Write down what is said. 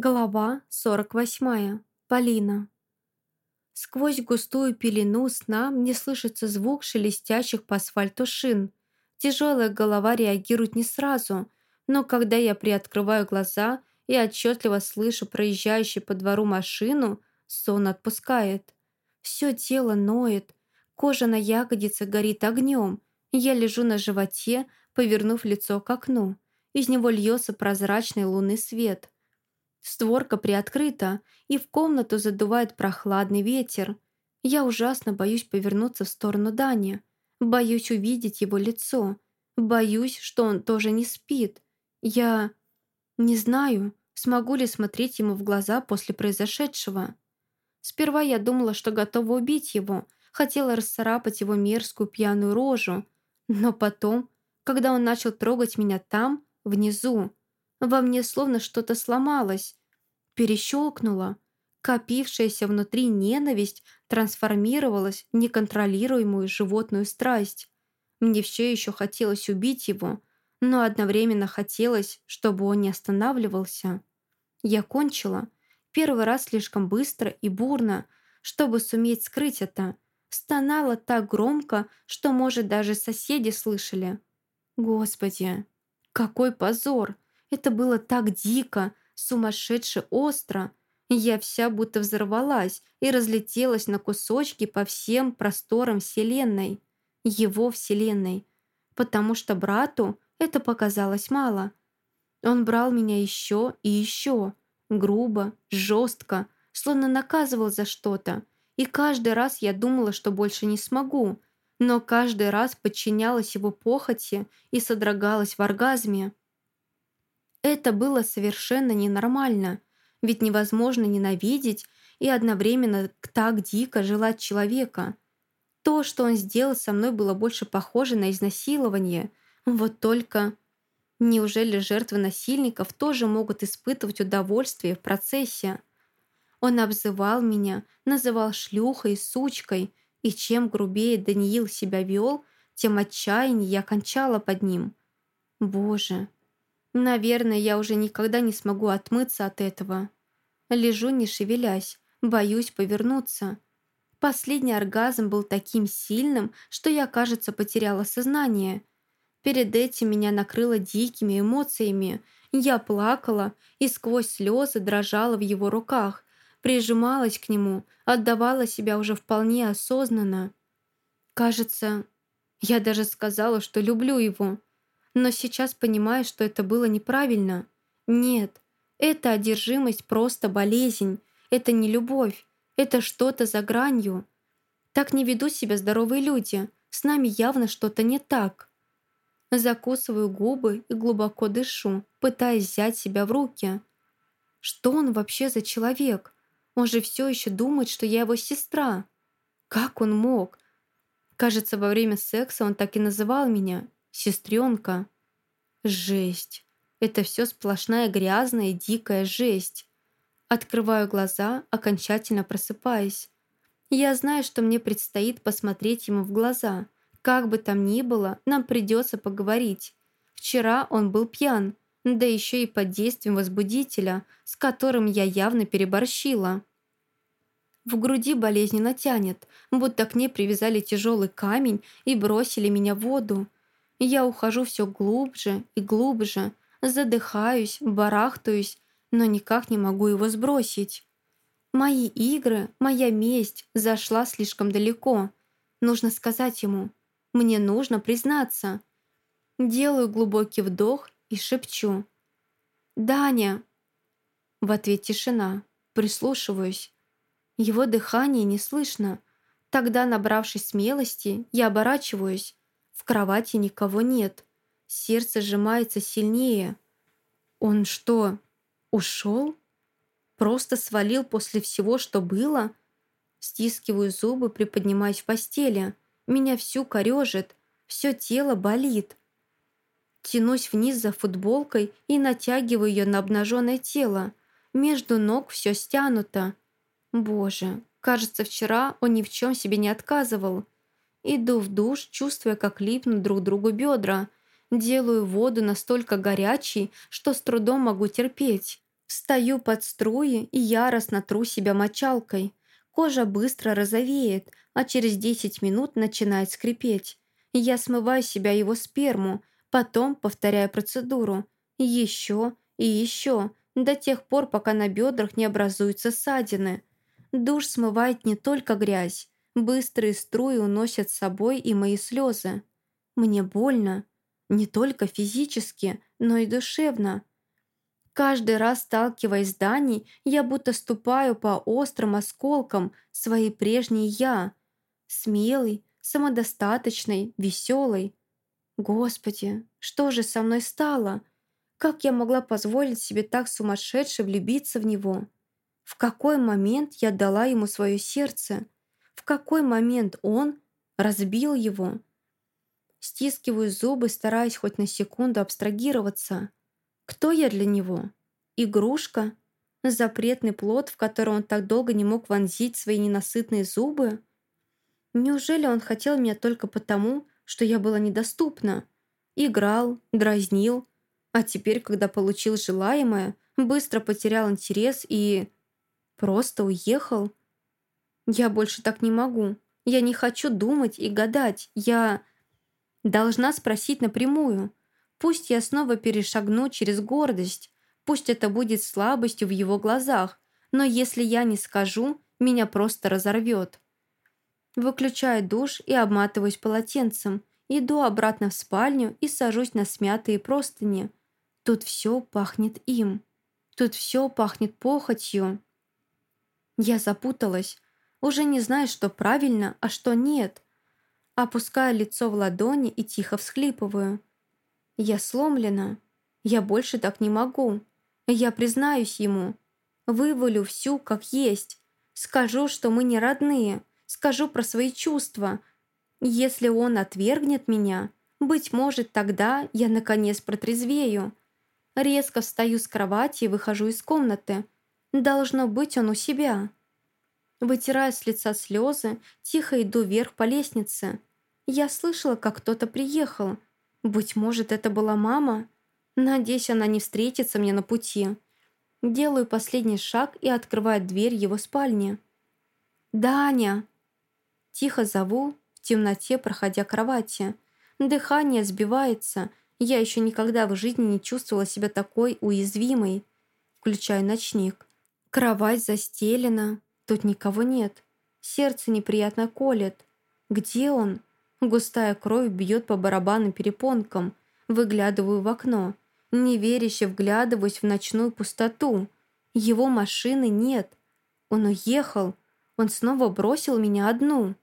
Глава 48. Полина. Сквозь густую пелену сна мне слышится звук шелестящих по асфальту шин. Тяжелая голова реагирует не сразу, но когда я приоткрываю глаза и отчетливо слышу проезжающую по двору машину, сон отпускает. Все тело ноет, кожа на ягодице горит огнем. Я лежу на животе, повернув лицо к окну. Из него льется прозрачный лунный свет – Створка приоткрыта, и в комнату задувает прохладный ветер. Я ужасно боюсь повернуться в сторону Дани. Боюсь увидеть его лицо. Боюсь, что он тоже не спит. Я не знаю, смогу ли смотреть ему в глаза после произошедшего. Сперва я думала, что готова убить его, хотела расцарапать его мерзкую пьяную рожу. Но потом, когда он начал трогать меня там, внизу, во мне словно что-то сломалось, перещелкнуло. Копившаяся внутри ненависть трансформировалась в неконтролируемую животную страсть. Мне все еще хотелось убить его, но одновременно хотелось, чтобы он не останавливался. Я кончила. Первый раз слишком быстро и бурно, чтобы суметь скрыть это. Стонала так громко, что, может, даже соседи слышали. Господи, какой позор! Это было так дико, сумасшедше остро. Я вся будто взорвалась и разлетелась на кусочки по всем просторам Вселенной. Его Вселенной. Потому что брату это показалось мало. Он брал меня еще и еще. Грубо, жестко, словно наказывал за что-то. И каждый раз я думала, что больше не смогу. Но каждый раз подчинялась его похоти и содрогалась в оргазме. Это было совершенно ненормально, ведь невозможно ненавидеть и одновременно так дико желать человека. То, что он сделал со мной, было больше похоже на изнасилование. Вот только... Неужели жертвы насильников тоже могут испытывать удовольствие в процессе? Он обзывал меня, называл шлюхой, сучкой, и чем грубее Даниил себя вел, тем отчаяннее я кончала под ним. Боже, Наверное, я уже никогда не смогу отмыться от этого. Лежу, не шевелясь, боюсь повернуться. Последний оргазм был таким сильным, что я, кажется, потеряла сознание. Перед этим меня накрыло дикими эмоциями. Я плакала и сквозь слезы дрожала в его руках, прижималась к нему, отдавала себя уже вполне осознанно. Кажется, я даже сказала, что люблю его но сейчас понимаю, что это было неправильно. Нет, эта одержимость просто болезнь, это не любовь, это что-то за гранью. Так не ведут себя здоровые люди, с нами явно что-то не так. Закусываю губы и глубоко дышу, пытаясь взять себя в руки. Что он вообще за человек? Он же все еще думает, что я его сестра. Как он мог? Кажется, во время секса он так и называл меня Сестренка. Жесть. Это все сплошная грязная дикая жесть. Открываю глаза, окончательно просыпаясь. Я знаю, что мне предстоит посмотреть ему в глаза. Как бы там ни было, нам придется поговорить. Вчера он был пьян, да еще и под действием возбудителя, с которым я явно переборщила. В груди болезненно тянет, будто к ней привязали тяжелый камень и бросили меня в воду. Я ухожу все глубже и глубже, задыхаюсь, барахтаюсь, но никак не могу его сбросить. Мои игры, моя месть зашла слишком далеко. Нужно сказать ему. Мне нужно признаться. Делаю глубокий вдох и шепчу. «Даня!» В ответ тишина. Прислушиваюсь. Его дыхание не слышно. Тогда, набравшись смелости, я оборачиваюсь. В кровати никого нет. Сердце сжимается сильнее. Он что, ушел? Просто свалил после всего, что было? Стискиваю зубы, приподнимаясь в постели. Меня всю корежит, все тело болит. Тянусь вниз за футболкой и натягиваю ее на обнаженное тело. Между ног все стянуто. Боже, кажется, вчера он ни в чем себе не отказывал. Иду в душ, чувствуя, как липнут друг другу бедра. Делаю воду настолько горячей, что с трудом могу терпеть. Встаю под струи и яростно тру себя мочалкой. Кожа быстро розовеет, а через 10 минут начинает скрипеть. Я смываю себя его сперму, потом повторяю процедуру. Еще и еще, до тех пор, пока на бедрах не образуются ссадины. Душ смывает не только грязь, быстрые струи уносят с собой и мои слезы. Мне больно, не только физически, но и душевно. Каждый раз, сталкиваясь с Даней, я будто ступаю по острым осколкам своей прежней «я». Смелый, самодостаточный, веселый. Господи, что же со мной стало? Как я могла позволить себе так сумасшедше влюбиться в него? В какой момент я дала ему свое сердце? В какой момент он разбил его? Стискиваю зубы, стараясь хоть на секунду абстрагироваться. Кто я для него? Игрушка? Запретный плод, в который он так долго не мог вонзить свои ненасытные зубы? Неужели он хотел меня только потому, что я была недоступна? Играл, дразнил, а теперь, когда получил желаемое, быстро потерял интерес и... просто уехал? Я больше так не могу. Я не хочу думать и гадать. Я должна спросить напрямую. Пусть я снова перешагну через гордость, пусть это будет слабостью в его глазах, но если я не скажу, меня просто разорвет. Выключаю душ и обматываюсь полотенцем, иду обратно в спальню и сажусь на смятые простыни. Тут все пахнет им. Тут все пахнет похотью. Я запуталась, уже не знаю, что правильно, а что нет. Опускаю лицо в ладони и тихо всхлипываю. Я сломлена. Я больше так не могу. Я признаюсь ему. Вывалю всю, как есть. Скажу, что мы не родные. Скажу про свои чувства. Если он отвергнет меня, быть может, тогда я наконец протрезвею. Резко встаю с кровати и выхожу из комнаты. Должно быть он у себя. Вытирая с лица слезы, тихо иду вверх по лестнице. Я слышала, как кто-то приехал – быть может, это была мама? Надеюсь, она не встретится мне на пути. Делаю последний шаг и открываю дверь его спальни. «Даня!» Тихо зову, в темноте проходя кровати. Дыхание сбивается. Я еще никогда в жизни не чувствовала себя такой уязвимой. Включаю ночник. Кровать застелена. Тут никого нет. Сердце неприятно колет. Где он? Густая кровь бьет по барабанным перепонкам. Выглядываю в окно. Неверяще вглядываюсь в ночную пустоту. Его машины нет. Он уехал. Он снова бросил меня одну.